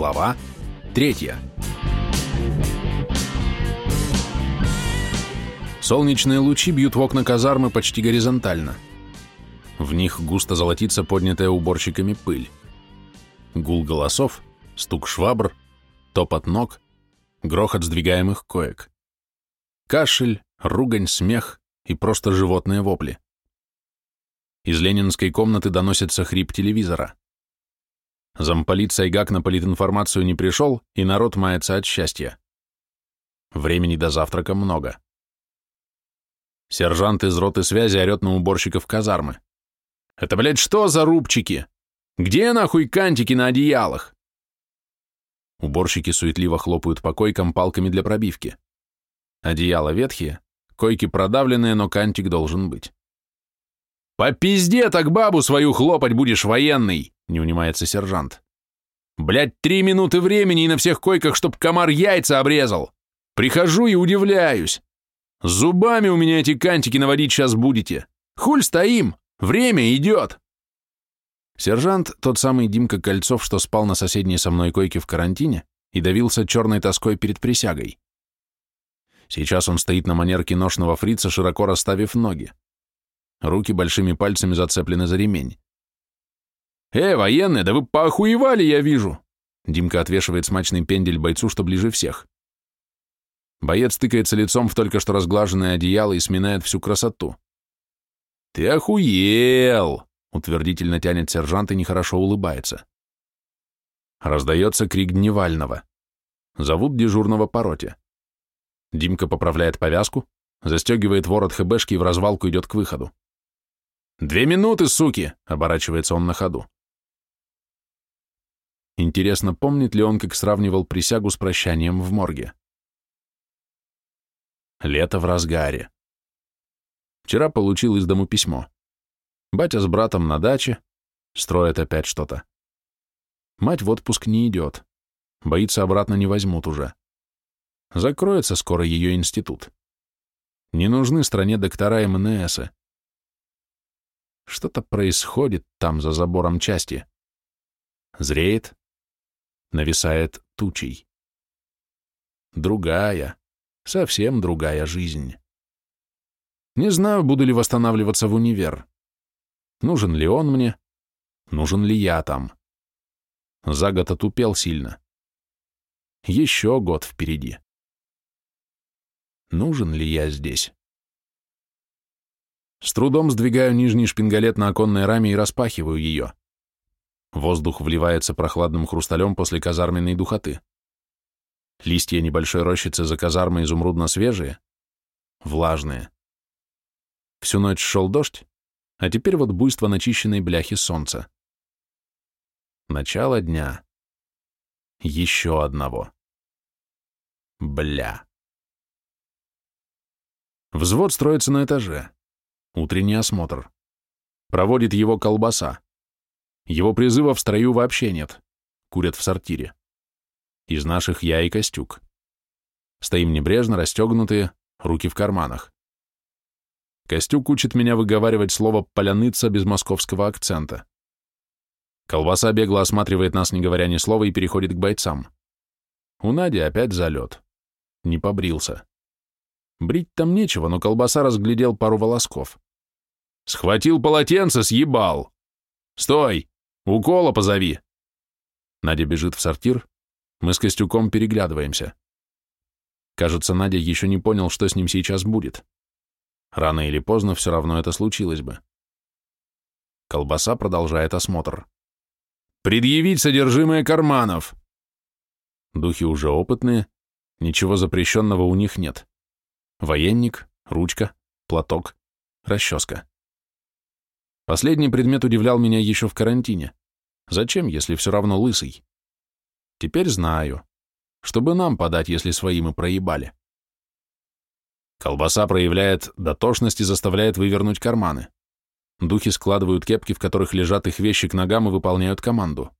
Глава третья. Солнечные лучи бьют в окна казармы почти горизонтально. В них густо золотится поднятая уборщиками пыль. Гул голосов, стук швабр, топот ног, грохот сдвигаемых коек. Кашель, ругань, смех и просто животные вопли. Из ленинской комнаты доносится хрип телевизора. Замполит Сайгак на политинформацию не пришел, и народ мается от счастья. Времени до завтрака много. Сержант из роты связи орет на уборщиков казармы. «Это, блядь, что за рубчики? Где нахуй кантики на одеялах?» Уборщики суетливо хлопают по койкам палками для пробивки. Одеяла ветхие, койки продавленные, но кантик должен быть. «По пизде так бабу свою хлопать будешь, военный!» — не унимается сержант. «Блядь, три минуты времени и на всех койках, чтоб комар яйца обрезал! Прихожу и удивляюсь! Зубами у меня эти кантики наводить сейчас будете! Хуль стоим! Время идет!» Сержант, тот самый Димка Кольцов, что спал на соседней со мной койке в карантине и давился черной тоской перед присягой. Сейчас он стоит на манер киношного фрица, широко расставив ноги. Руки большими пальцами зацеплены за ремень. «Э, военные, да вы поохуевали, я вижу!» Димка отвешивает смачный пендель бойцу, что ближе всех. Боец тыкается лицом в только что разглаженное одеяло и сминает всю красоту. «Ты охуел!» — утвердительно тянет сержант и нехорошо улыбается. Раздается крик Дневального. Зовут дежурного по роте. Димка поправляет повязку, застегивает ворот хэбэшки и в развалку идет к выходу. «Две минуты, суки!» — оборачивается он на ходу. Интересно, помнит ли он, как сравнивал присягу с прощанием в морге? Лето в разгаре. Вчера получил из дому письмо. Батя с братом на даче, строят опять что-то. Мать в отпуск не идет. Боится, обратно не возьмут уже. Закроется скоро ее институт. Не нужны стране доктора МНСа. Что-то происходит там, за забором части. Зреет, нависает тучей. Другая, совсем другая жизнь. Не знаю, буду ли восстанавливаться в универ. Нужен ли он мне? Нужен ли я там? За год отупел сильно. Еще год впереди. Нужен ли я здесь? С трудом сдвигаю нижний шпингалет на оконной раме и распахиваю ее. Воздух вливается прохладным хрусталем после казарменной духоты. Листья небольшой рощицы за казармой изумрудно-свежие, влажные. Всю ночь шел дождь, а теперь вот буйство начищенной бляхи солнца. Начало дня. Еще одного. Бля. Взвод строится на этаже. Утренний осмотр. Проводит его колбаса. Его призыва в строю вообще нет. Курят в сортире. Из наших я и Костюк. Стоим небрежно, расстегнутые, руки в карманах. Костюк учит меня выговаривать слово «поляныца» без московского акцента. Колбаса бегло осматривает нас, не говоря ни слова, и переходит к бойцам. У Нади опять залет. Не побрился. Брить там нечего, но колбаса разглядел пару волосков. «Схватил полотенце, съебал! Стой! Укола позови!» Надя бежит в сортир, мы с Костюком переглядываемся. Кажется, Надя еще не понял, что с ним сейчас будет. Рано или поздно все равно это случилось бы. Колбаса продолжает осмотр. «Предъявить содержимое карманов!» Духи уже опытные, ничего запрещенного у них нет. Военник, ручка, платок, расческа. Последний предмет удивлял меня еще в карантине. Зачем, если все равно лысый? Теперь знаю. Чтобы нам подать, если свои мы проебали. Колбаса проявляет дотошность и заставляет вывернуть карманы. Духи складывают кепки, в которых лежат их вещи к ногам и выполняют команду.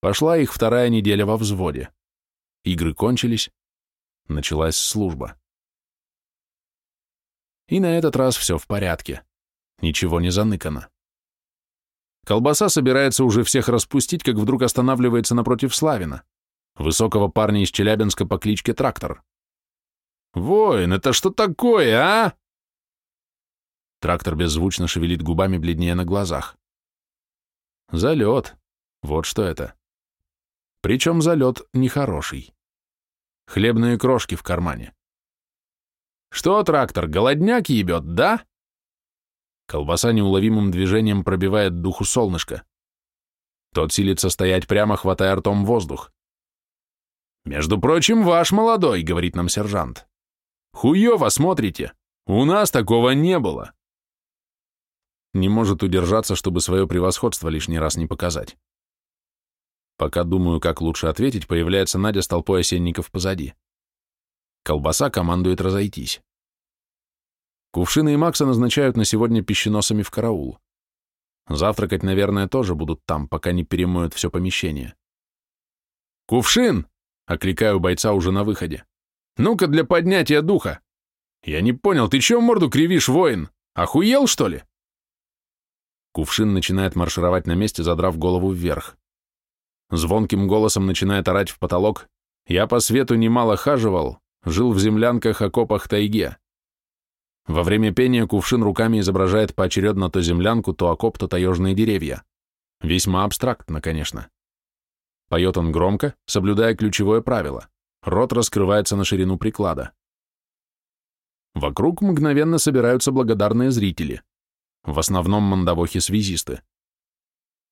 Пошла их вторая неделя во взводе. Игры кончились. Началась служба. И на этот раз все в порядке. Ничего не заныкано. Колбаса собирается уже всех распустить, как вдруг останавливается напротив Славина, высокого парня из Челябинска по кличке Трактор. «Воин, это что такое, а?» Трактор беззвучно шевелит губами, бледнее на глазах. Залет. Вот что это. Причем залет нехороший. Хлебные крошки в кармане. Что, трактор, голодняк ебет, да? Колбаса неуловимым движением пробивает духу солнышко. Тот силится стоять прямо, хватая ртом воздух. «Между прочим, ваш молодой», — говорит нам сержант. «Хуёво смотрите. У нас такого не было». Не может удержаться, чтобы свое превосходство лишний раз не показать. Пока думаю, как лучше ответить, появляется Надя с толпой осенников позади. Колбаса командует разойтись. Кувшины и Макса назначают на сегодня пищеносами в караул. Завтракать, наверное, тоже будут там, пока не перемоют все помещение. «Кувшин!» — окликаю бойца уже на выходе. «Ну-ка для поднятия духа! Я не понял, ты чё морду кривишь, воин? Охуел, что ли?» Кувшин начинает маршировать на месте, задрав голову вверх. Звонким голосом начинает орать в потолок. «Я по свету немало хаживал, жил в землянках, окопах, тайге. Во время пения кувшин руками изображает поочередно то землянку, то окоп, то таежные деревья. Весьма абстрактно, конечно. Поет он громко, соблюдая ключевое правило. Рот раскрывается на ширину приклада. Вокруг мгновенно собираются благодарные зрители. В основном мандавохи-связисты.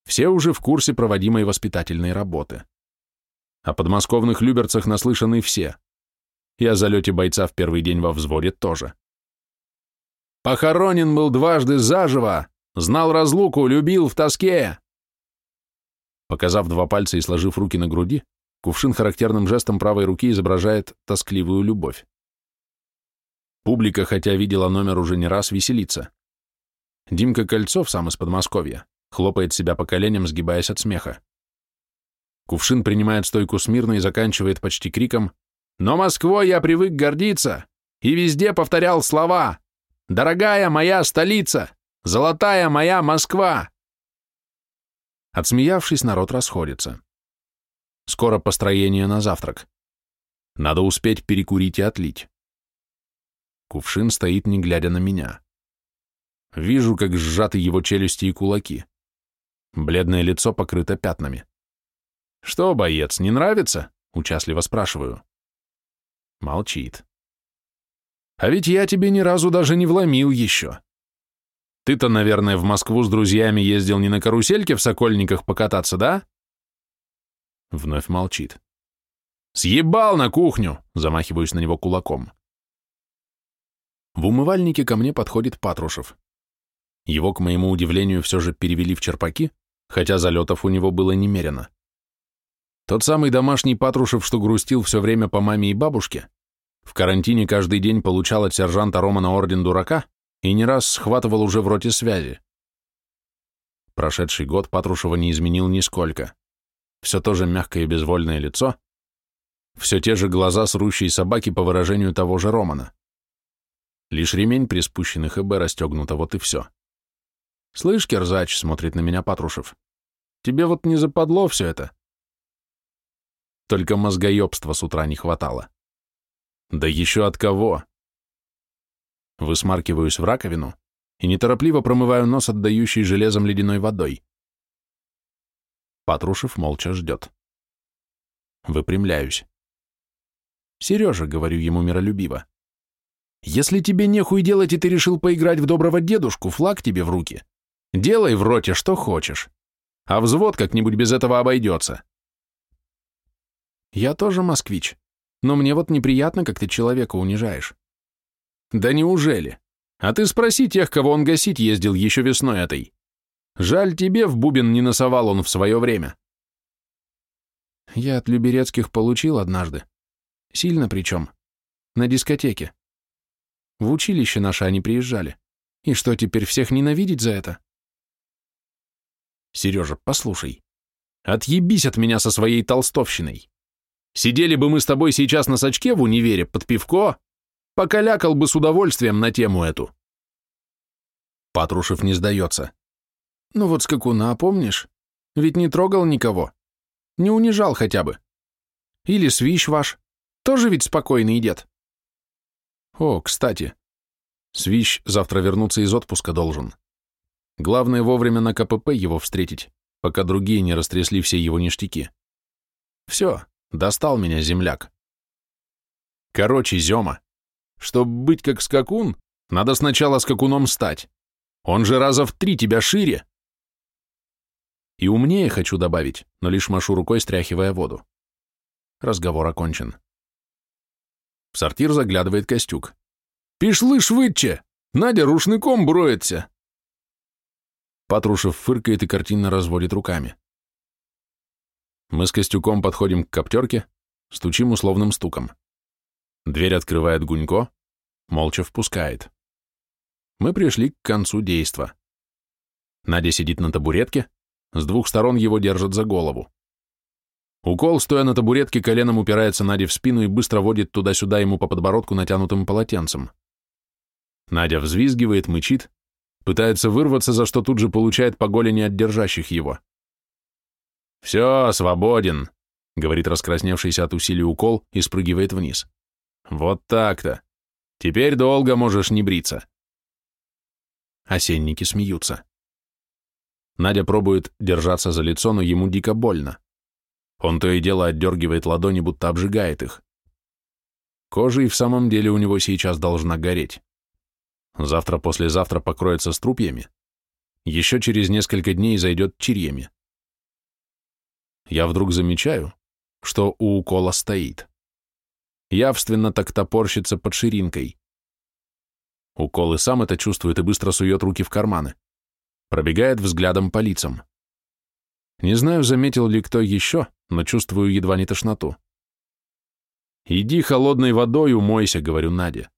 Все уже в курсе проводимой воспитательной работы. О подмосковных люберцах наслышаны все и о залете бойца в первый день во взводе тоже. Похоронен был дважды заживо, знал разлуку, любил в тоске. Показав два пальца и сложив руки на груди, кувшин характерным жестом правой руки изображает тоскливую любовь. Публика, хотя видела номер уже не раз, веселится. Димка Кольцов, сам из Подмосковья, хлопает себя по коленям, сгибаясь от смеха. Кувшин принимает стойку смирно и заканчивает почти криком но Москвой я привык гордиться и везде повторял слова «Дорогая моя столица! Золотая моя Москва!» Отсмеявшись, народ расходится. Скоро построение на завтрак. Надо успеть перекурить и отлить. Кувшин стоит, не глядя на меня. Вижу, как сжаты его челюсти и кулаки. Бледное лицо покрыто пятнами. «Что, боец, не нравится?» — участливо спрашиваю. Молчит. А ведь я тебе ни разу даже не вломил еще. Ты-то, наверное, в Москву с друзьями ездил не на карусельке в Сокольниках покататься, да? Вновь молчит. «Съебал на кухню!» — замахиваюсь на него кулаком. В умывальнике ко мне подходит Патрушев. Его, к моему удивлению, все же перевели в черпаки, хотя залетов у него было немерено. Тот самый домашний Патрушев, что грустил все время по маме и бабушке, в карантине каждый день получал от сержанта Романа орден дурака и не раз схватывал уже в роте связи. Прошедший год Патрушева не изменил нисколько. Все то же мягкое и безвольное лицо, все те же глаза срущей собаки по выражению того же Романа. Лишь ремень при спущенных ЭБ расстегнуто, вот и все. «Слышь, Керзач», — смотрит на меня Патрушев, — «тебе вот не западло все это?» Только мозгоебства с утра не хватало. Да еще от кого? Высмаркиваюсь в раковину и неторопливо промываю нос, отдающий железом ледяной водой. Патрушев молча ждет. Выпрямляюсь. «Сережа», — говорю ему миролюбиво, — «если тебе нехуй делать, и ты решил поиграть в доброго дедушку, флаг тебе в руки. Делай в роте что хочешь, а взвод как-нибудь без этого обойдется. Я тоже москвич, но мне вот неприятно, как ты человека унижаешь. Да неужели? А ты спроси тех, кого он гасить ездил еще весной этой. Жаль тебе, в бубен не носовал он в свое время. Я от Люберецких получил однажды. Сильно причем. На дискотеке. В училище наше они приезжали. И что, теперь всех ненавидеть за это? Сережа, послушай. Отъебись от меня со своей толстовщиной. Сидели бы мы с тобой сейчас на сачке в универе под пивко, покалякал бы с удовольствием на тему эту. Патрушев не сдается. Ну вот скакуна, помнишь? Ведь не трогал никого. Не унижал хотя бы. Или свищ ваш. Тоже ведь спокойный дед. О, кстати. Свищ завтра вернуться из отпуска должен. Главное вовремя на КПП его встретить, пока другие не растрясли все его ништяки. Все, достал меня земляк. Короче, Зема, чтобы быть как скакун, надо сначала скакуном стать. Он же раза в три тебя шире. И умнее хочу добавить, но лишь машу рукой, стряхивая воду. Разговор окончен. В сортир заглядывает Костюк. «Пішли швидче! Надя рушником броется!» Патрушев фыркает и картинно разводит руками. Мы с Костюком подходим к коптерке, стучим условным стуком. Дверь открывает Гунько, молча впускает. Мы пришли к концу действа. Надя сидит на табуретке, с двух сторон его держат за голову. Укол, стоя на табуретке, коленом упирается Наде в спину и быстро водит туда-сюда ему по подбородку натянутым полотенцем. Надя взвизгивает, мычит, пытается вырваться, за что тут же получает по голени от держащих его. «Все, свободен», — говорит раскрасневшийся от усилий укол и спрыгивает вниз. «Вот так-то. Теперь долго можешь не бриться». Осенники смеются. Надя пробует держаться за лицо, но ему дико больно. Он то и дело отдергивает ладони, будто обжигает их. Кожа и в самом деле у него сейчас должна гореть. Завтра-послезавтра покроется струпьями. Еще через несколько дней зайдет чирьями. Я вдруг замечаю, что у укола стоит. Явственно так топорщится под ширинкой. Укол и сам это чувствует и быстро сует руки в карманы. Пробегает взглядом по лицам. Не знаю, заметил ли кто еще, но чувствую едва не тошноту. «Иди холодной водой умойся», — говорю Наде.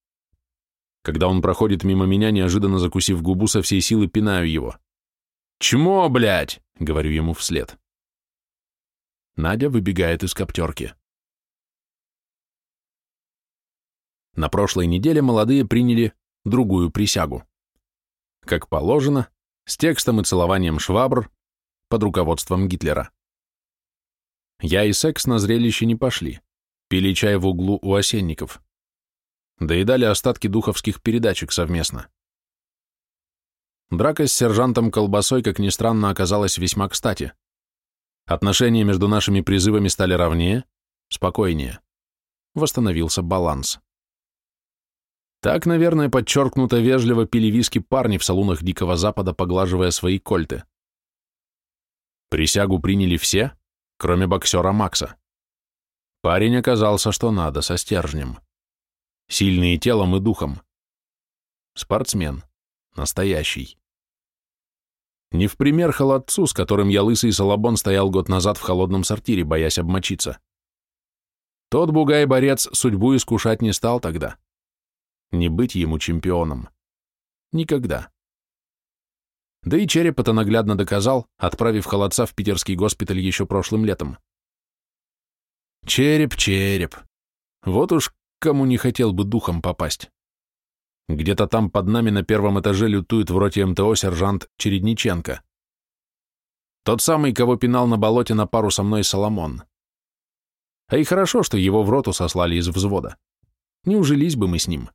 Когда он проходит мимо меня, неожиданно закусив губу, со всей силы пинаю его. «Чмо, блядь!» — говорю ему вслед. Надя выбегает из коптерки. На прошлой неделе молодые приняли другую присягу. Как положено, с текстом и целованием швабр под руководством Гитлера. Я и секс на зрелище не пошли, пили чай в углу у осенников. Доедали остатки духовских передачек совместно. Драка с сержантом Колбасой, как ни странно, оказалась весьма кстати. Отношения между нашими призывами стали ровнее, спокойнее. Восстановился баланс. Так, наверное, подчеркнуто вежливо пили виски парни в салунах Дикого Запада, поглаживая свои кольты. Присягу приняли все, кроме боксера Макса. Парень оказался, что надо, со стержнем. Сильный и телом, и духом. Спортсмен. Настоящий. Не в пример холодцу, с которым я лысый Салабон стоял год назад в холодном сортире, боясь обмочиться. Тот бугай-борец судьбу искушать не стал тогда. Не быть ему чемпионом. Никогда. Да и череп это наглядно доказал, отправив холодца в питерский госпиталь еще прошлым летом. Череп, череп. Вот уж кому не хотел бы духом попасть. Где-то там под нами на первом этаже лютует в роте МТО сержант Чередниченко. Тот самый, кого пинал на болоте на пару со мной Соломон. А и хорошо, что его в роту сослали из взвода. Не ужились бы мы с ним.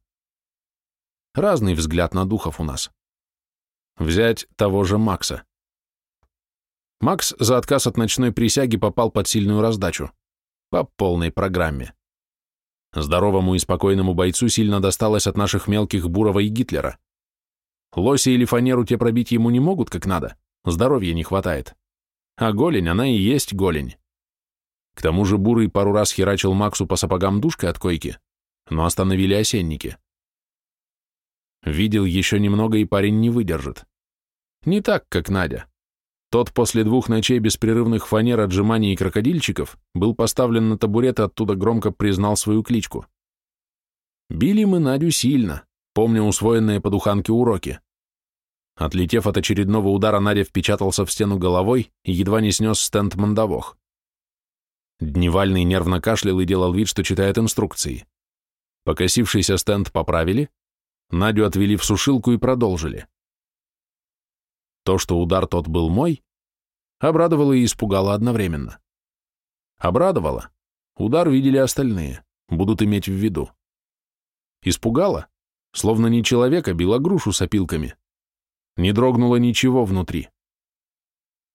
Разный взгляд на духов у нас. Взять того же Макса. Макс за отказ от ночной присяги попал под сильную раздачу. По полной программе. Здоровому и спокойному бойцу сильно досталось от наших мелких Бурова и Гитлера. Лоси или фанеру те пробить ему не могут как надо, здоровья не хватает. А голень, она и есть голень. К тому же Бурый пару раз херачил Максу по сапогам душкой от койки, но остановили осенники. Видел еще немного, и парень не выдержит. Не так, как Надя. Тот после двух ночей беспрерывных фанер, отжиманий и крокодильчиков был поставлен на табурет и оттуда громко признал свою кличку. Били мы Надю сильно, помню усвоенные по духанке уроки. Отлетев от очередного удара, Надя впечатался в стену головой и едва не снес стенд мандавох. Дневальный нервно кашлял и делал вид, что читает инструкции. Покосившийся стенд поправили, Надю отвели в сушилку и продолжили. То, что удар тот был мой, обрадовало и испугало одновременно. Обрадовало. Удар видели остальные, будут иметь в виду. Испугало, словно не человека била грушу с опилками. Не дрогнуло ничего внутри.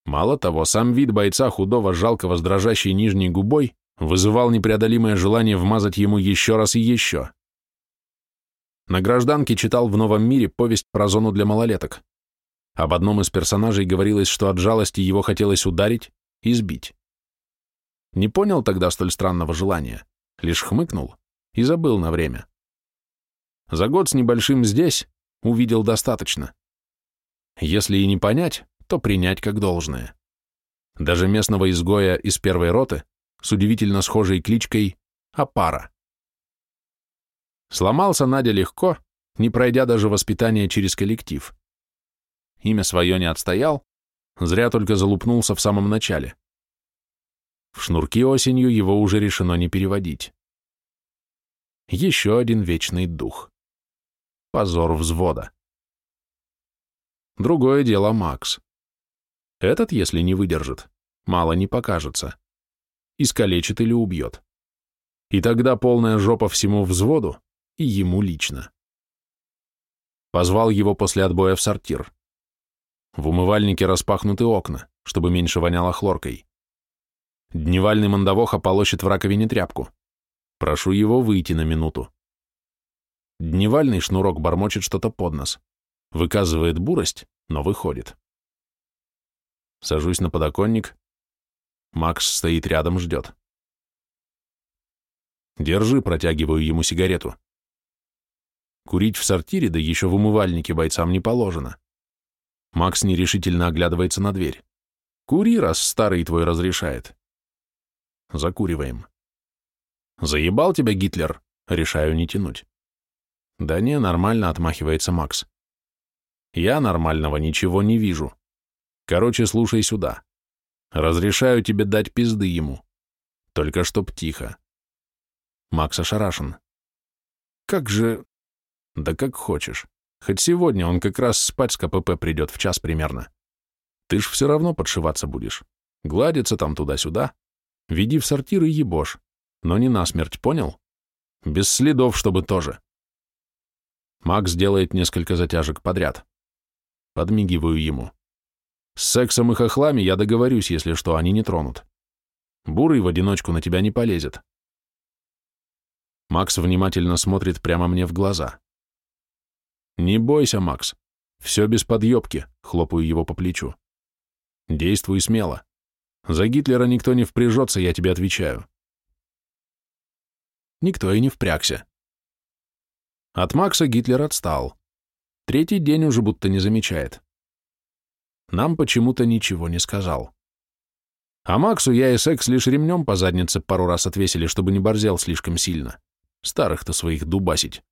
Мало того, сам вид бойца худого, жалкого, с дрожащей нижней губой вызывал непреодолимое желание вмазать ему еще раз и еще. На гражданке читал в «Новом мире» повесть про зону для малолеток. Об одном из персонажей говорилось, что от жалости его хотелось ударить и сбить. Не понял тогда столь странного желания, лишь хмыкнул и забыл на время. За год с небольшим здесь увидел достаточно. Если и не понять, то принять как должное. Даже местного изгоя из первой роты с удивительно схожей кличкой Апара. Сломался Надя легко, не пройдя даже воспитание через коллектив. Имя свое не отстоял, зря только залупнулся в самом начале. В шнурки осенью его уже решено не переводить. Еще один вечный дух. Позор взвода. Другое дело Макс. Этот, если не выдержит, мало не покажется. Искалечит или убьет. И тогда полная жопа всему взводу и ему лично. Позвал его после отбоя в сортир. В умывальнике распахнуты окна, чтобы меньше воняло хлоркой. Дневальный мандавоха полощет в раковине тряпку. Прошу его выйти на минуту. Дневальный шнурок бормочет что-то под нос. Выказывает бурость, но выходит. Сажусь на подоконник. Макс стоит рядом, ждет. Держи, протягиваю ему сигарету. Курить в сортире, да еще в умывальнике бойцам не положено. Макс нерешительно оглядывается на дверь. Кури, раз старый твой разрешает. Закуриваем. Заебал тебя Гитлер? Решаю не тянуть. Да не, нормально, отмахивается Макс. Я нормального ничего не вижу. Короче, слушай сюда. Разрешаю тебе дать пизды ему. Только чтоб тихо. Макс ошарашен. Как же... Да как хочешь. Хоть сегодня он как раз спать с КПП придет в час примерно. Ты ж все равно подшиваться будешь. Гладиться там туда-сюда. Веди в сортир и ебошь. Но не насмерть, понял? Без следов, чтобы тоже. Макс делает несколько затяжек подряд. Подмигиваю ему. С сексом и хохлами я договорюсь, если что, они не тронут. Бурый в одиночку на тебя не полезет. Макс внимательно смотрит прямо мне в глаза. «Не бойся, Макс. Все без подъебки», — хлопаю его по плечу. «Действуй смело. За Гитлера никто не впряжется, я тебе отвечаю». Никто и не впрягся. От Макса Гитлер отстал. Третий день уже будто не замечает. Нам почему-то ничего не сказал. А Максу я и секс лишь ремнем по заднице пару раз отвесили, чтобы не борзел слишком сильно. Старых-то своих дубасить.